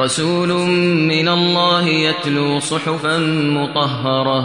رسول من الله يتلو صحفا مطهرة.